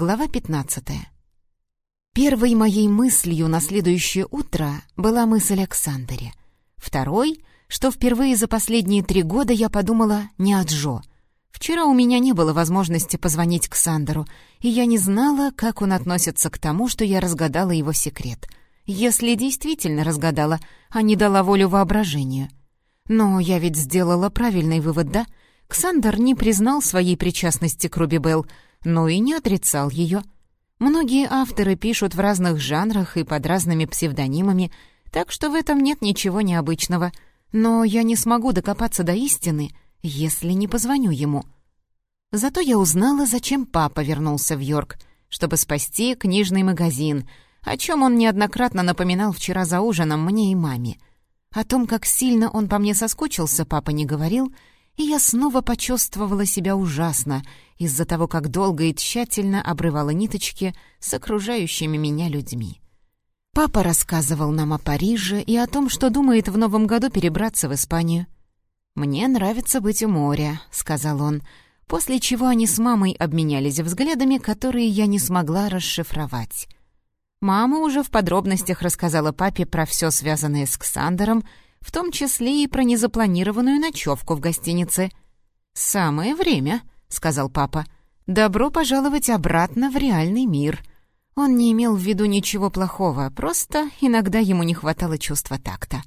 Глава 15. Первой моей мыслью на следующее утро была мысль о Ксандере. Второй, что впервые за последние три года я подумала не о Джо. Вчера у меня не было возможности позвонить Ксандеру, и я не знала, как он относится к тому, что я разгадала его секрет. Если действительно разгадала, а не дала волю воображению. Но я ведь сделала правильный вывод, да? Ксандер не признал своей причастности к Руби Белл, но и не отрицал ее. Многие авторы пишут в разных жанрах и под разными псевдонимами, так что в этом нет ничего необычного. Но я не смогу докопаться до истины, если не позвоню ему. Зато я узнала, зачем папа вернулся в Йорк, чтобы спасти книжный магазин, о чем он неоднократно напоминал вчера за ужином мне и маме. О том, как сильно он по мне соскучился, папа не говорил — и я снова почувствовала себя ужасно из-за того, как долго и тщательно обрывала ниточки с окружающими меня людьми. Папа рассказывал нам о Париже и о том, что думает в новом году перебраться в Испанию. «Мне нравится быть у моря», — сказал он, после чего они с мамой обменялись взглядами, которые я не смогла расшифровать. Мама уже в подробностях рассказала папе про все связанное с Ксандером — в том числе и про незапланированную ночевку в гостинице. «Самое время», — сказал папа. «Добро пожаловать обратно в реальный мир». Он не имел в виду ничего плохого, просто иногда ему не хватало чувства такта.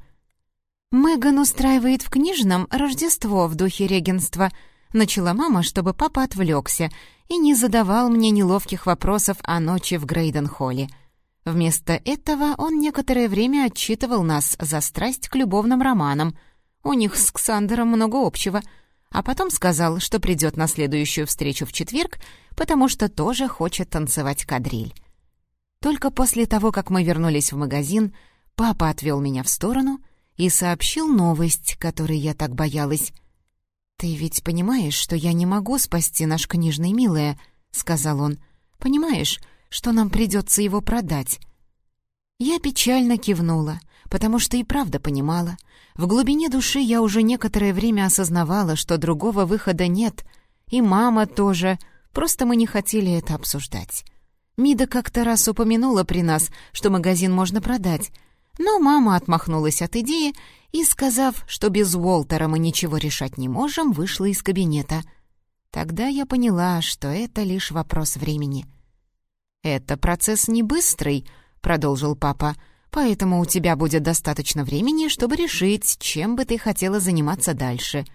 «Меган устраивает в книжном Рождество в духе регенства», — начала мама, чтобы папа отвлекся и не задавал мне неловких вопросов о ночи в Грейден-холле — Вместо этого он некоторое время отчитывал нас за страсть к любовным романам. У них с Ксандером много общего. А потом сказал, что придет на следующую встречу в четверг, потому что тоже хочет танцевать кадриль. Только после того, как мы вернулись в магазин, папа отвел меня в сторону и сообщил новость, которой я так боялась. «Ты ведь понимаешь, что я не могу спасти наш книжный, милая?» — сказал он. «Понимаешь, что нам придется его продать. Я печально кивнула, потому что и правда понимала. В глубине души я уже некоторое время осознавала, что другого выхода нет, и мама тоже, просто мы не хотели это обсуждать. Мида как-то раз упомянула при нас, что магазин можно продать, но мама отмахнулась от идеи и, сказав, что без Уолтера мы ничего решать не можем, вышла из кабинета. Тогда я поняла, что это лишь вопрос времени — «Это процесс не быстрый», — продолжил папа, «поэтому у тебя будет достаточно времени, чтобы решить, чем бы ты хотела заниматься дальше.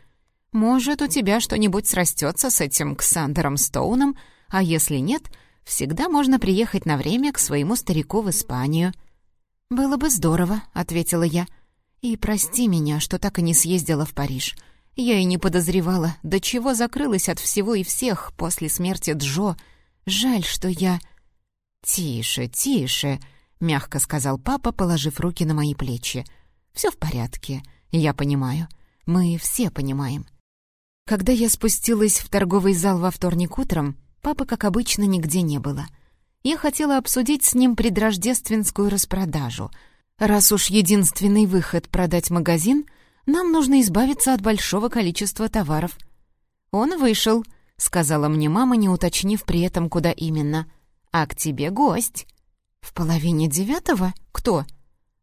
Может, у тебя что-нибудь срастется с этим Ксандером Стоуном, а если нет, всегда можно приехать на время к своему старику в Испанию». «Было бы здорово», — ответила я. «И прости меня, что так и не съездила в Париж. Я и не подозревала, до чего закрылась от всего и всех после смерти Джо. Жаль, что я...» «Тише, тише», — мягко сказал папа, положив руки на мои плечи. «Все в порядке, я понимаю. Мы все понимаем». Когда я спустилась в торговый зал во вторник утром, папы, как обычно, нигде не было. Я хотела обсудить с ним предрождественскую распродажу. Раз уж единственный выход продать магазин, нам нужно избавиться от большого количества товаров. «Он вышел», — сказала мне мама, не уточнив при этом, куда именно — а к тебе гость». «В половине девятого? Кто?»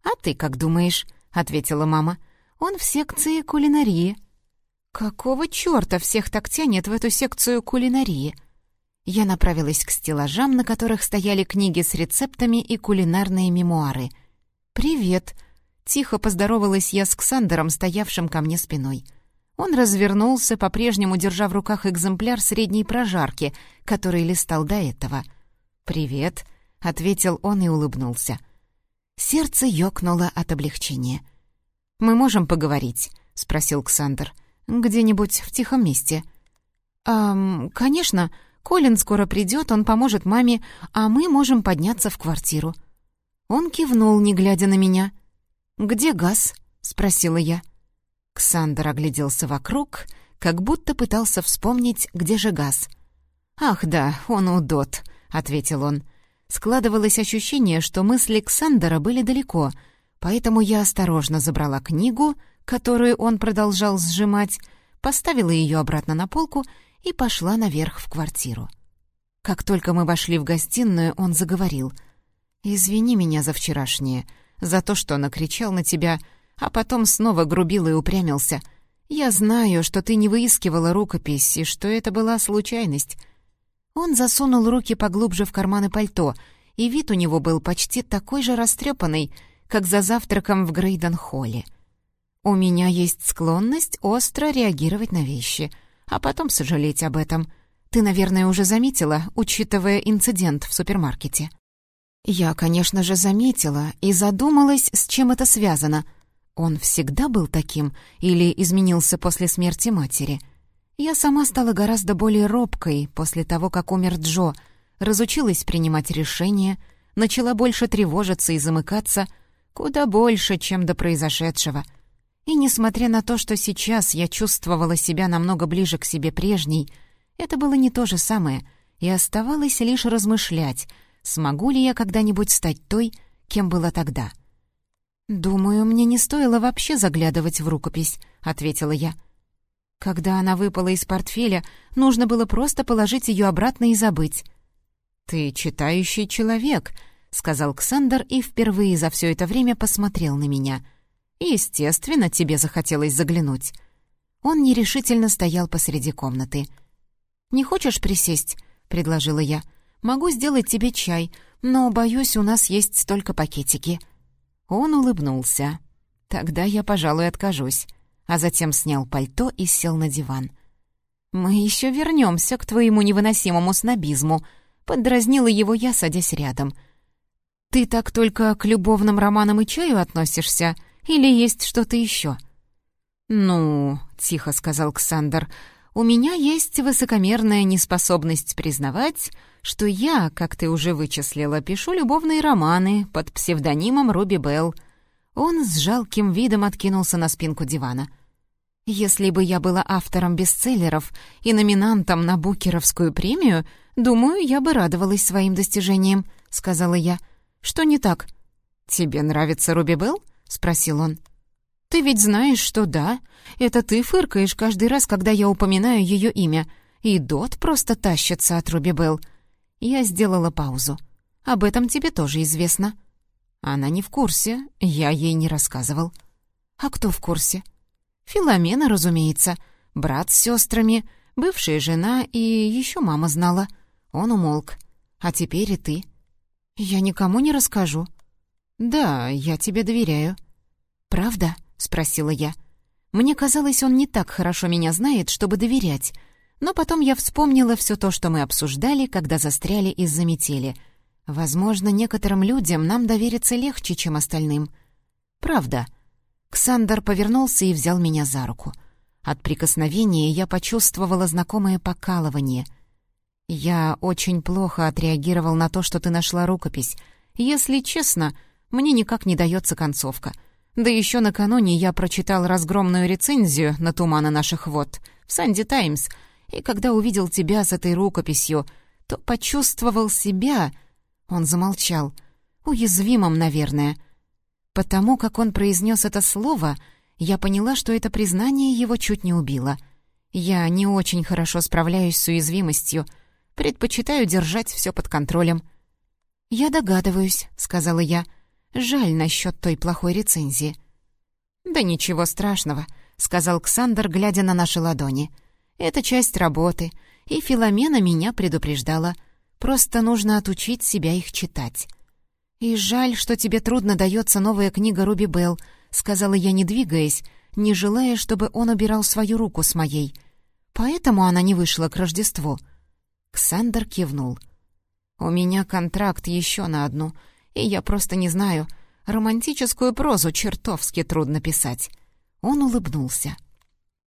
«А ты как думаешь?» — ответила мама. «Он в секции кулинарии». «Какого чёрта всех так тянет в эту секцию кулинарии?» Я направилась к стеллажам, на которых стояли книги с рецептами и кулинарные мемуары. «Привет!» — тихо поздоровалась я с Ксандером, стоявшим ко мне спиной. Он развернулся, по-прежнему держа в руках экземпляр средней прожарки, который листал до этого — «Привет», — ответил он и улыбнулся. Сердце ёкнуло от облегчения. «Мы можем поговорить?» — спросил Ксандр. «Где-нибудь в тихом месте». «Эм, конечно. Колин скоро придет, он поможет маме, а мы можем подняться в квартиру». Он кивнул, не глядя на меня. «Где газ?» — спросила я. Ксандр огляделся вокруг, как будто пытался вспомнить, где же газ. «Ах да, он удот», ответил он. Складывалось ощущение, что мысли Ксандера были далеко, поэтому я осторожно забрала книгу, которую он продолжал сжимать, поставила ее обратно на полку и пошла наверх в квартиру. Как только мы вошли в гостиную, он заговорил. «Извини меня за вчерашнее, за то, что накричал на тебя, а потом снова грубил и упрямился. Я знаю, что ты не выискивала рукопись, и что это была случайность». Он засунул руки поглубже в карманы пальто, и вид у него был почти такой же растрепанный, как за завтраком в Грейден-холле. У меня есть склонность остро реагировать на вещи, а потом сожалеть об этом. Ты, наверное, уже заметила, учитывая инцидент в супермаркете. Я, конечно же, заметила и задумалась, с чем это связано. Он всегда был таким или изменился после смерти матери? Я сама стала гораздо более робкой после того, как умер Джо, разучилась принимать решения, начала больше тревожиться и замыкаться, куда больше, чем до произошедшего — и несмотря на то, что сейчас я чувствовала себя намного ближе к себе прежней, это было не то же самое, и оставалось лишь размышлять, смогу ли я когда-нибудь стать той, кем была тогда. «Думаю, мне не стоило вообще заглядывать в рукопись», — ответила я. Когда она выпала из портфеля, нужно было просто положить ее обратно и забыть. «Ты читающий человек», — сказал Ксандер и впервые за все это время посмотрел на меня — Естественно, тебе захотелось заглянуть. Он нерешительно стоял посреди комнаты. «Не хочешь присесть?» — предложила я. «Могу сделать тебе чай, но, боюсь, у нас есть только пакетики». Он улыбнулся. «Тогда я, пожалуй, откажусь», а затем снял пальто и сел на диван. «Мы еще вернемся к твоему невыносимому снобизму», — поддразнила его я, садясь рядом. «Ты так только к любовным романам и чаю относишься?» Или есть что-то еще?» «Ну», — тихо сказал Ксандр, — «у меня есть высокомерная неспособность признавать, что я, как ты уже вычислила, пишу любовные романы под псевдонимом Руби Белл». Он с жалким видом откинулся на спинку дивана. «Если бы я была автором бестселлеров и номинантом на Букеровскую премию, думаю, я бы радовалась своим достижениям», — сказала я. «Что не так?» «Тебе нравится Руби Белл?» спросил он. «Ты ведь знаешь, что да. Это ты фыркаешь каждый раз, когда я упоминаю ее имя. И Дот просто тащится от Руби Белл». Я сделала паузу. «Об этом тебе тоже известно». Она не в курсе, я ей не рассказывал. «А кто в курсе?» «Филомена, разумеется. Брат с сестрами, бывшая жена и еще мама знала». Он умолк. «А теперь и ты». «Я никому не расскажу». «Да, я тебе доверяю». «Правда?» — спросила я. Мне казалось, он не так хорошо меня знает, чтобы доверять. Но потом я вспомнила все то, что мы обсуждали, когда застряли из-за метели. Возможно, некоторым людям нам довериться легче, чем остальным. «Правда». Ксандер повернулся и взял меня за руку. От прикосновения я почувствовала знакомое покалывание. «Я очень плохо отреагировал на то, что ты нашла рукопись. Если честно, мне никак не дается концовка». Да еще накануне я прочитал разгромную рецензию на «Туманы наших вод» в «Санди Таймс», и когда увидел тебя с этой рукописью, то почувствовал себя... Он замолчал. Уязвимым, наверное. Потому как он произнес это слово, я поняла, что это признание его чуть не убило. Я не очень хорошо справляюсь с уязвимостью, предпочитаю держать все под контролем. «Я догадываюсь», — сказала я, — Жаль насчет той плохой рецензии». «Да ничего страшного», — сказал Ксандр, глядя на наши ладони. «Это часть работы, и Филомена меня предупреждала. Просто нужно отучить себя их читать». «И жаль, что тебе трудно дается новая книга Руби Белл», — сказала я, не двигаясь, не желая, чтобы он убирал свою руку с моей. «Поэтому она не вышла к Рождеству». Ксандр кивнул. «У меня контракт еще на одну, и я просто не знаю. Романтическую прозу чертовски трудно писать». Он улыбнулся.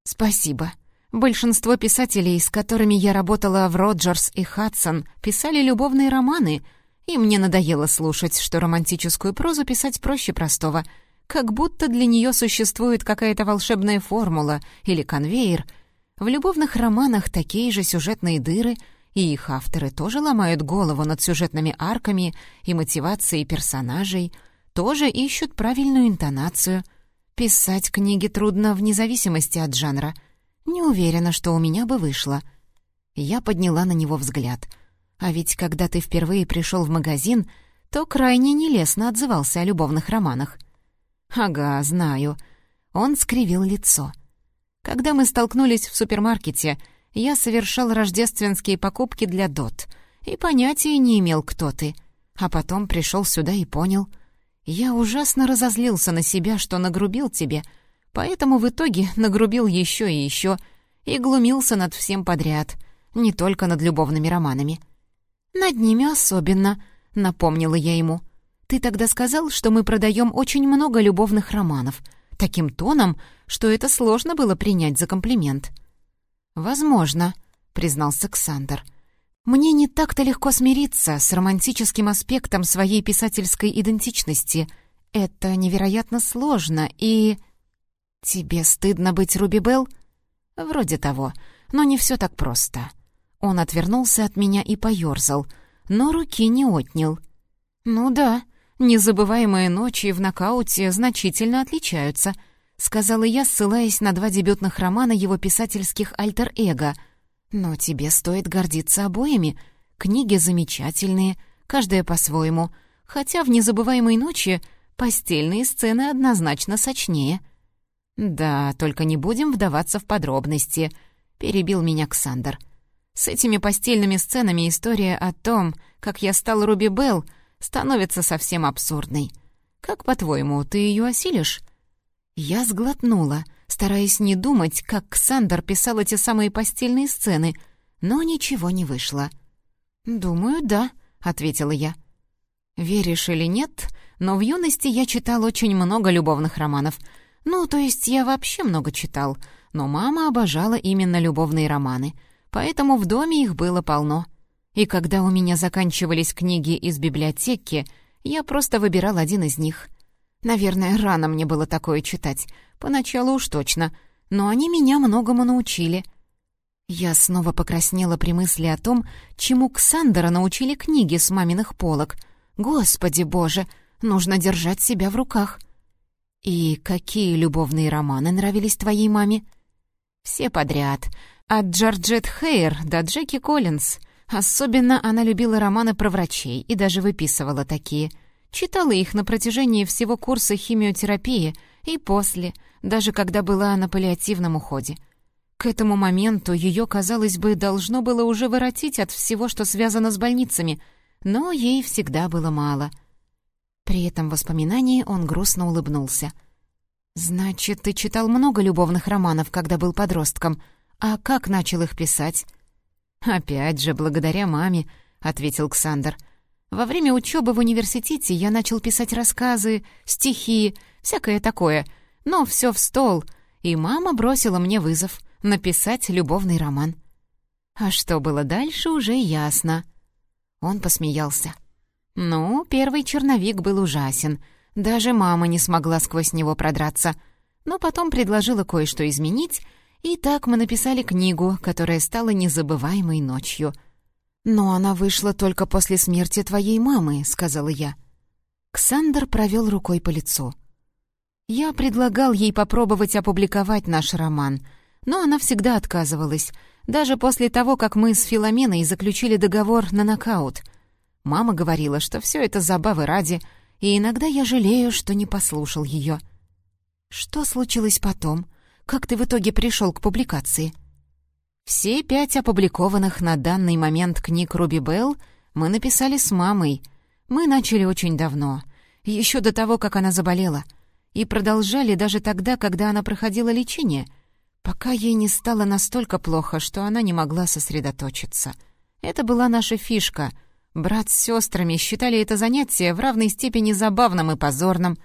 «Спасибо. Большинство писателей, с которыми я работала в Роджерс и Хадсон, писали любовные романы, и мне надоело слушать, что романтическую прозу писать проще простого, как будто для нее существует какая-то волшебная формула или конвейер. В любовных романах такие же сюжетные дыры — и их авторы тоже ломают голову над сюжетными арками и мотивацией персонажей, тоже ищут правильную интонацию. Писать книги трудно вне зависимости от жанра. Не уверена, что у меня бы вышло. Я подняла на него взгляд. А ведь когда ты впервые пришел в магазин, то крайне нелестно отзывался о любовных романах. «Ага, знаю». Он скривил лицо. «Когда мы столкнулись в супермаркете, я совершал рождественские покупки для Дот и понятия не имел, кто ты. А потом пришел сюда и понял. Я ужасно разозлился на себя, что нагрубил тебе, поэтому в итоге нагрубил еще и еще и глумился над всем подряд, не только над любовными романами. «Над ними особенно», — напомнила я ему. «Ты тогда сказал, что мы продаем очень много любовных романов, таким тоном, что это сложно было принять за комплимент». «Возможно», — признался Ксандр. «Мне не так-то легко смириться с романтическим аспектом своей писательской идентичности. Это невероятно сложно и...» «Тебе стыдно быть Руби Белл?» «Вроде того, но не все так просто». Он отвернулся от меня и поёрзал, но руки не отнял. «Ну да, незабываемые ночи в нокауте значительно отличаются», — сказала я, ссылаясь на два дебютных романа его писательских альтер-эго. «Но тебе стоит гордиться обоими. Книги замечательные, каждая по-своему, хотя в «Незабываемой ночи» постельные сцены однозначно сочнее». «Да, только не будем вдаваться в подробности», — перебил меня Ксандр. «С этими постельными сценами история о том, как я стал Руби Белл, становится совсем абсурдной. Как, по-твоему, ты ее осилишь?» Я сглотнула, стараясь не думать, как Ксандр писал эти самые постельные сцены, но ничего не вышло. «Думаю, да», — ответила я. «Веришь или нет, но в юности я читал очень много любовных романов. Ну, то есть я вообще много читал, но мама обожала именно любовные романы, поэтому в доме их было полно. И когда у меня заканчивались книги из библиотеки, я просто выбирал один из них — Наверное, рано мне было такое читать. Поначалу уж точно. Но они меня многому научили. Я снова покраснела при мысли о том, чему Ксандера научили книги с маминых полок. Господи боже, нужно держать себя в руках. И какие любовные романы нравились твоей маме? Все подряд. От Джорджет Хейр до Джеки Коллинз. Особенно она любила романы про врачей и даже выписывала такие — Читала их на протяжении всего курса химиотерапии и после, даже когда была на паллиативном уходе. К этому моменту ее, казалось бы, должно было уже воротить от всего, что связано с больницами, но ей всегда было мало. При этом воспоминании он грустно улыбнулся. «Значит, ты читал много любовных романов, когда был подростком. А как начал их писать?» «Опять же, благодаря маме», — ответил Ксандр. Во время учебы в университете я начал писать рассказы, стихи, всякое такое, но все в стол, и мама бросила мне вызов — написать любовный роман. А что было дальше, уже ясно. Он посмеялся. Ну, первый черновик был ужасен. Даже мама не смогла сквозь него продраться. Но потом предложила кое-что изменить, и так мы написали книгу, которая стала незабываемой ночью — «Но она вышла только после смерти твоей мамы», — сказала я. Ксандр провел рукой по лицу. Я предлагал ей попробовать опубликовать наш роман, но она всегда отказывалась, даже после того, как мы с Филоменой заключили договор на нокаут. Мама говорила, что все это забавы ради, и иногда я жалею, что не послушал ее. «Что случилось потом? Как ты в итоге пришел к публикации?» Все пять опубликованных на данный момент книг Руби Белл мы написали с мамой. Мы начали очень давно, еще до того, как она заболела, и продолжали даже тогда, когда она проходила лечение, пока ей не стало настолько плохо, что она не могла сосредоточиться. Это была наша фишка. Брат с сестрами считали это занятие в равной степени забавным и позорным.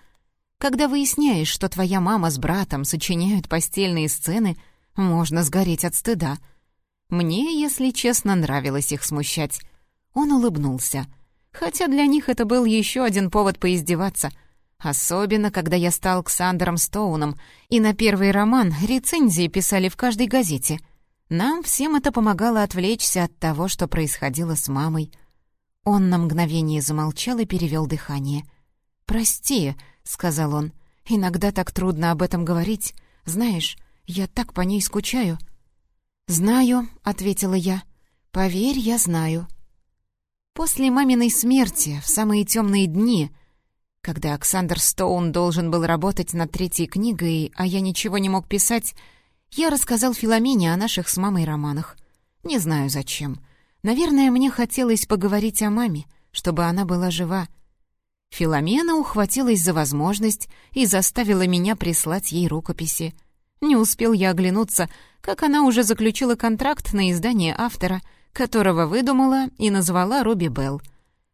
Когда выясняешь, что твоя мама с братом сочиняют постельные сцены, можно сгореть от стыда — мне, если честно, нравилось их смущать. Он улыбнулся. Хотя для них это был еще один повод поиздеваться. Особенно, когда я стал Ксандером Стоуном, и на первый роман рецензии писали в каждой газете. Нам всем это помогало отвлечься от того, что происходило с мамой. Он на мгновение замолчал и перевел дыхание. «Прости», — сказал он, — «иногда так трудно об этом говорить. Знаешь, я так по ней скучаю». «Знаю», — ответила я. «Поверь, я знаю». После маминой смерти, в самые темные дни, когда Оксандр Стоун должен был работать над третьей книгой, а я ничего не мог писать, я рассказал Филомене о наших с мамой романах. Не знаю зачем. Наверное, мне хотелось поговорить о маме, чтобы она была жива. Филомена ухватилась за возможность и заставила меня прислать ей рукописи. Не успел я оглянуться, как она уже заключила контракт на издание автора — которого выдумала и назвала Руби Белл.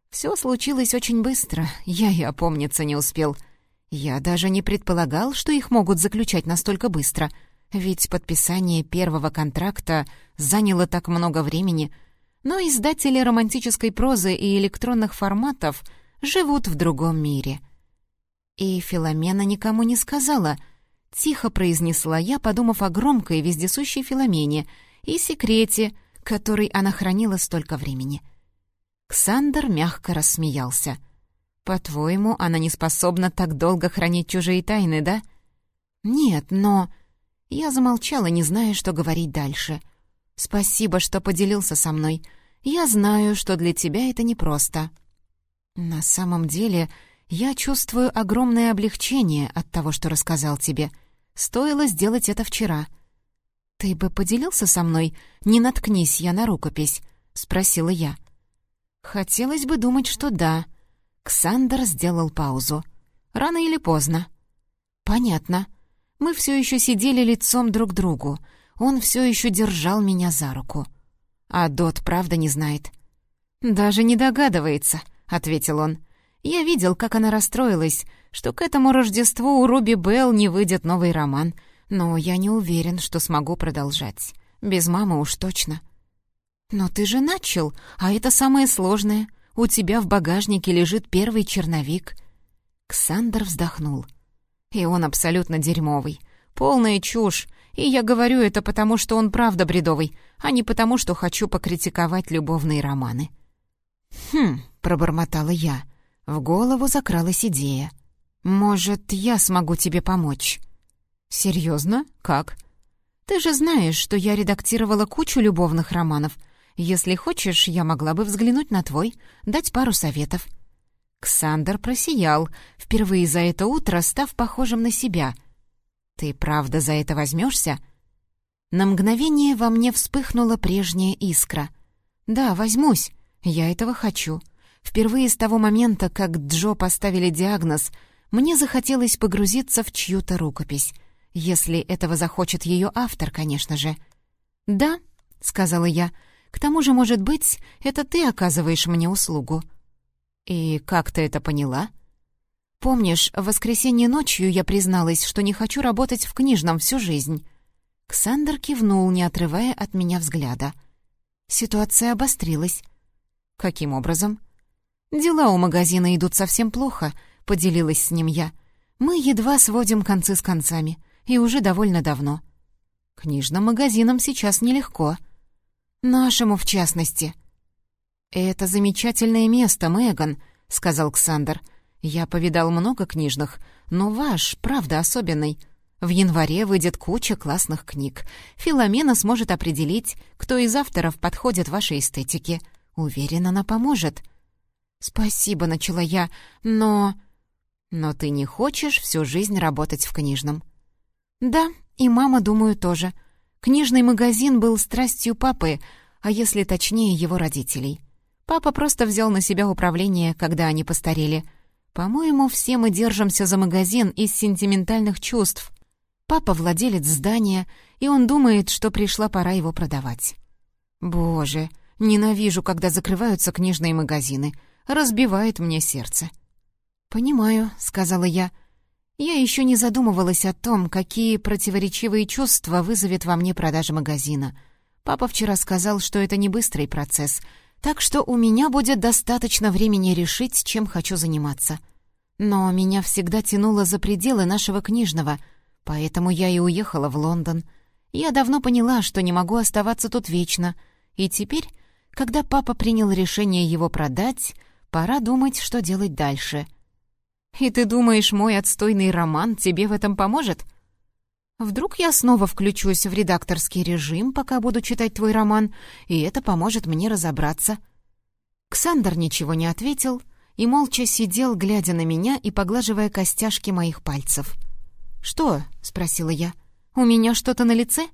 Все случилось очень быстро, я и опомниться не успел. Я даже не предполагал, что их могут заключать настолько быстро, ведь подписание первого контракта заняло так много времени. Но издатели романтической прозы и электронных форматов живут в другом мире. И Филомена никому не сказала — Тихо произнесла я, подумав о громкой вездесущей Филомене и секрете, который она хранила столько времени. Ксандер мягко рассмеялся. «По-твоему, она не способна так долго хранить чужие тайны, да?» «Нет, но...» Я замолчала, не зная, что говорить дальше. «Спасибо, что поделился со мной. Я знаю, что для тебя это непросто». «На самом деле, я чувствую огромное облегчение от того, что рассказал тебе. Стоило сделать это вчера. «Ты бы поделился со мной? Не наткнись я на рукопись», — спросила я. «Хотелось бы думать, что да». Ксандер сделал паузу. «Рано или поздно?» «Понятно. Мы все еще сидели лицом друг к другу. Он все еще держал меня за руку. А Дот правда не знает?» «Даже не догадывается», — ответил он. «Я видел, как она расстроилась, что к этому Рождеству у Руби Белл не выйдет новый роман, но я не уверен, что смогу продолжать. Без мамы уж точно. Но ты же начал, а это самое сложное. У тебя в багажнике лежит первый черновик. Ксандр вздохнул. И он абсолютно дерьмовый. Полная чушь. И я говорю это потому, что он правда бредовый, а не потому, что хочу покритиковать любовные романы. «Хм», — пробормотала я. В голову закралась идея. «Может, я смогу тебе помочь?» «Серьезно? Как?» «Ты же знаешь, что я редактировала кучу любовных романов. Если хочешь, я могла бы взглянуть на твой, дать пару советов». Ксандр просиял, впервые за это утро став похожим на себя. «Ты правда за это возьмешься?» На мгновение во мне вспыхнула прежняя искра. «Да, возьмусь. Я этого хочу. Впервые с того момента, как Джо поставили диагноз, мне захотелось погрузиться в чью-то рукопись». Если этого захочет ее автор, конечно же. «Да», — сказала я, — «к тому же, может быть, это ты оказываешь мне услугу». «И как ты это поняла?» «Помнишь, в воскресенье ночью я призналась, что не хочу работать в книжном всю жизнь?» Ксандр кивнул, не отрывая от меня взгляда. Ситуация обострилась. «Каким образом?» «Дела у магазина идут совсем плохо», — поделилась с ним я. «Мы едва сводим концы с концами и уже довольно давно. Книжным магазинам сейчас нелегко. Нашему, в частности. «Это замечательное место, Меган», — сказал Ксандр. «Я повидал много книжных, но ваш, правда, особенный. В январе выйдет куча классных книг. Филомена сможет определить, кто из авторов подходит вашей эстетике. Уверена, она поможет». «Спасибо», — начала я, — «но...» «Но ты не хочешь всю жизнь работать в книжном?» «Да, и мама, думаю, тоже. Книжный магазин был страстью папы, а если точнее, его родителей. Папа просто взял на себя управление, когда они постарели. По-моему, все мы держимся за магазин из сентиментальных чувств. Папа владелец здания, и он думает, что пришла пора его продавать. Боже, ненавижу, когда закрываются книжные магазины. Разбивает мне сердце. «Понимаю», — сказала я, — я еще не задумывалась о том, какие противоречивые чувства вызовет во мне продажа магазина. Папа вчера сказал, что это не быстрый процесс, так что у меня будет достаточно времени решить, чем хочу заниматься. Но меня всегда тянуло за пределы нашего книжного, поэтому я и уехала в Лондон. Я давно поняла, что не могу оставаться тут вечно, и теперь, когда папа принял решение его продать, пора думать, что делать дальше — и ты думаешь, мой отстойный роман тебе в этом поможет? Вдруг я снова включусь в редакторский режим, пока буду читать твой роман, и это поможет мне разобраться. Ксандр ничего не ответил и молча сидел, глядя на меня и поглаживая костяшки моих пальцев. «Что?» — спросила я. «У меня что-то на лице?»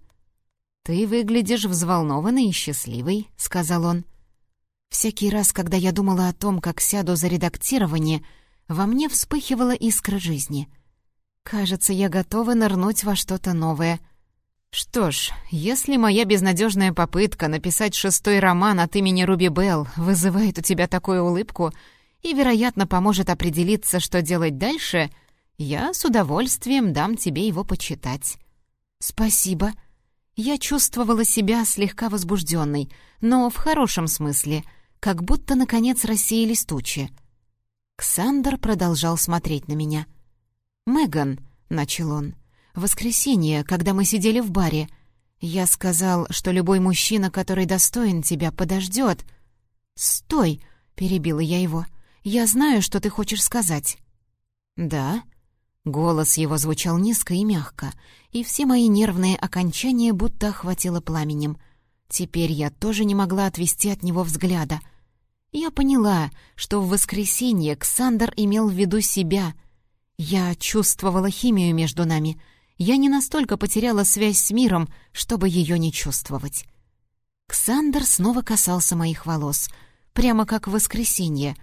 «Ты выглядишь взволнованный и счастливый», — сказал он. Всякий раз, когда я думала о том, как сяду за редактирование, во мне вспыхивала искра жизни. Кажется, я готова нырнуть во что-то новое. Что ж, если моя безнадежная попытка написать шестой роман от имени Руби Белл вызывает у тебя такую улыбку и, вероятно, поможет определиться, что делать дальше, я с удовольствием дам тебе его почитать. «Спасибо», я чувствовала себя слегка возбужденной, но в хорошем смысле, как будто, наконец, рассеялись тучи. Ксандр продолжал смотреть на меня. «Меган», — начал он, — «в воскресенье, когда мы сидели в баре, я сказал, что любой мужчина, который достоин тебя, подождет». «Стой!» — перебила я его. «Я знаю, что ты хочешь сказать». «Да?» Голос его звучал низко и мягко, и все мои нервные окончания будто охватило пламенем. Теперь я тоже не могла отвести от него взгляда. Я поняла, что в воскресенье Ксандр имел в виду себя. Я чувствовала химию между нами. Я не настолько потеряла связь с миром, чтобы ее не чувствовать. Ксандр снова касался моих волос, прямо как в воскресенье.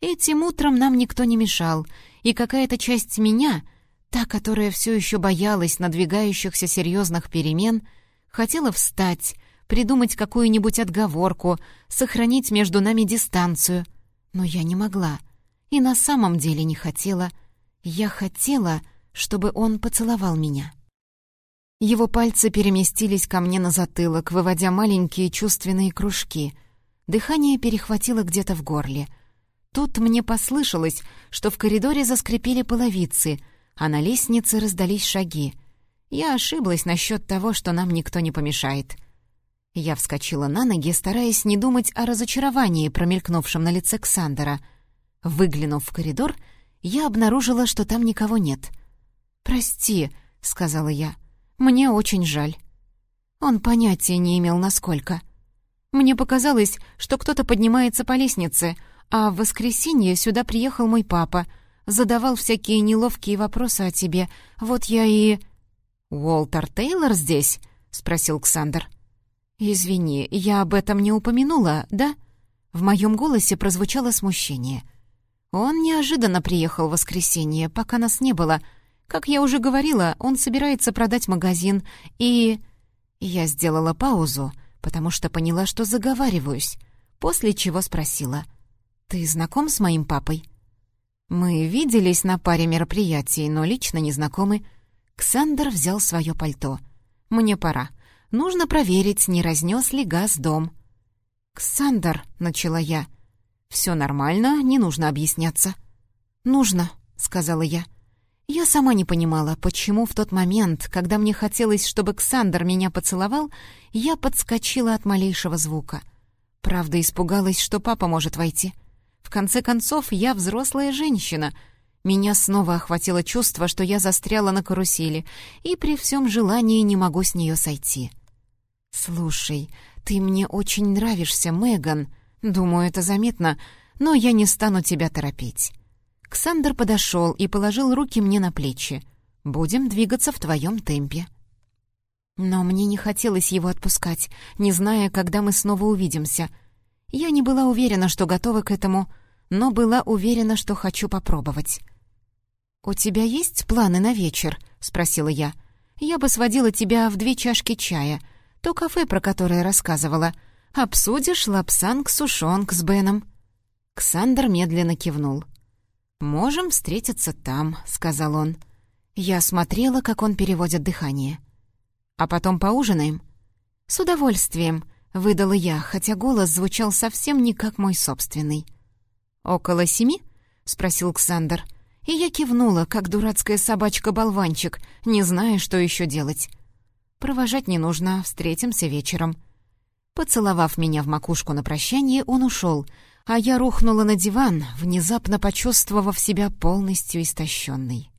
Этим утром нам никто не мешал — и какая-то часть меня, та, которая все еще боялась надвигающихся серьезных перемен, хотела встать, придумать какую-нибудь отговорку, сохранить между нами дистанцию. Но я не могла. И на самом деле не хотела. Я хотела, чтобы он поцеловал меня. Его пальцы переместились ко мне на затылок, выводя маленькие чувственные кружки. Дыхание перехватило где-то в горле — Тут мне послышалось, что в коридоре заскрипели половицы, а на лестнице раздались шаги. Я ошиблась насчет того, что нам никто не помешает. Я вскочила на ноги, стараясь не думать о разочаровании, промелькнувшем на лице Ксандера. Выглянув в коридор, я обнаружила, что там никого нет. «Прости», — сказала я, — «мне очень жаль». Он понятия не имел, насколько. Мне показалось, что кто-то поднимается по лестнице — а в воскресенье сюда приехал мой папа. Задавал всякие неловкие вопросы о тебе. Вот я и...» «Уолтер Тейлор здесь?» — спросил Ксандр. «Извини, я об этом не упомянула, да?» В моем голосе прозвучало смущение. Он неожиданно приехал в воскресенье, пока нас не было. Как я уже говорила, он собирается продать магазин, и... Я сделала паузу, потому что поняла, что заговариваюсь, после чего спросила. «Ты знаком с моим папой?» «Мы виделись на паре мероприятий, но лично не знакомы». Ксандер взял свое пальто. «Мне пора. Нужно проверить, не разнес ли газ дом». «Ксандер», — начала я. «Все нормально, не нужно объясняться». «Нужно», — сказала я. Я сама не понимала, почему в тот момент, когда мне хотелось, чтобы Ксандер меня поцеловал, я подскочила от малейшего звука. Правда, испугалась, что папа может войти. В конце концов, я взрослая женщина. Меня снова охватило чувство, что я застряла на карусели, и при всем желании не могу с нее сойти. «Слушай, ты мне очень нравишься, Меган. Думаю, это заметно, но я не стану тебя торопить». Ксандр подошел и положил руки мне на плечи. «Будем двигаться в твоем темпе». Но мне не хотелось его отпускать, не зная, когда мы снова увидимся — я не была уверена, что готова к этому, но была уверена, что хочу попробовать. «У тебя есть планы на вечер?» — спросила я. «Я бы сводила тебя в две чашки чая, то кафе, про которое рассказывала. Обсудишь лапсанг-сушонг с Беном». Ксандр медленно кивнул. «Можем встретиться там», — сказал он. Я смотрела, как он переводит дыхание. «А потом поужинаем?» «С удовольствием», Выдала я, хотя голос звучал совсем не как мой собственный. «Около семи?» — спросил Ксандр. И я кивнула, как дурацкая собачка-болванчик, не зная, что еще делать. «Провожать не нужно, встретимся вечером». Поцеловав меня в макушку на прощание, он ушел, а я рухнула на диван, внезапно почувствовав себя полностью истощенной.